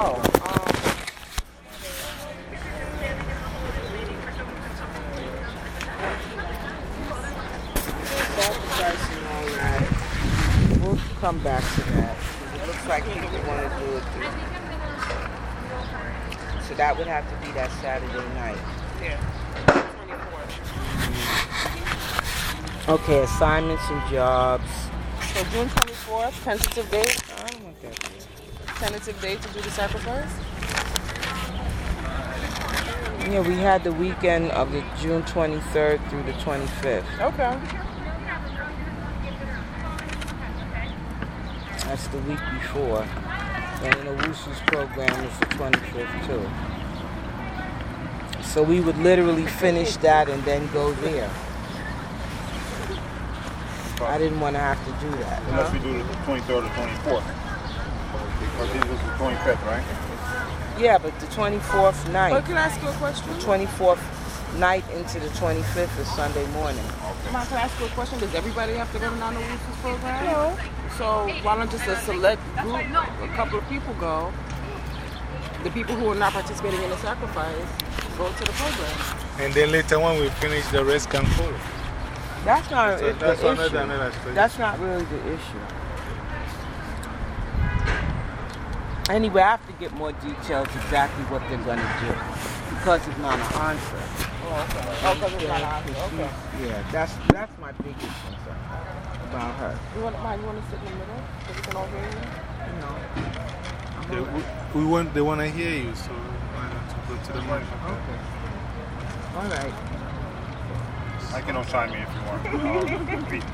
Oh, um, sacrifice and all that. We'll come back to that. It looks like people want to do it. So that would have to be that Saturday night. Yeah. Okay, assignments and jobs. So June 24th, tentative date, I don't want that. There. tentative date to do the sacrifice? Yeah, we had the weekend of the June 23rd through the 25th. Okay. That's the week before. And then Owusu's program is the 25th too. So we would literally finish that and then go there. I didn't want to have to do that. Unless we do the 23rd or 24th. Or this was the 25th, right? Yeah, but the 24th But night, oh, can I ask you a question? The 24th night into the 25th is Sunday morning. Ma, can I ask you a question? Does everybody have to go to Nana Lucy's program? No. So why don't just a select group, a couple of people go? The people who are not participating in the sacrifice go to the program. And then later on, we finish, the rest can follow. That's not So that's the another, issue. another. That's not really the issue. Anyway, I have to get more details exactly what they're going to do because it's not an answer. Oh, okay. Oh, because it's not Yeah, on. 'cause Okay. Yeah, that's, that's my biggest concern about her. You want, Ma, you want to sit in the middle so we can all hear you? You know, They, all right. we, we want, they want to hear you, so why not to go to the mic? Okay. All right. I can all chime in if you want. Repeat.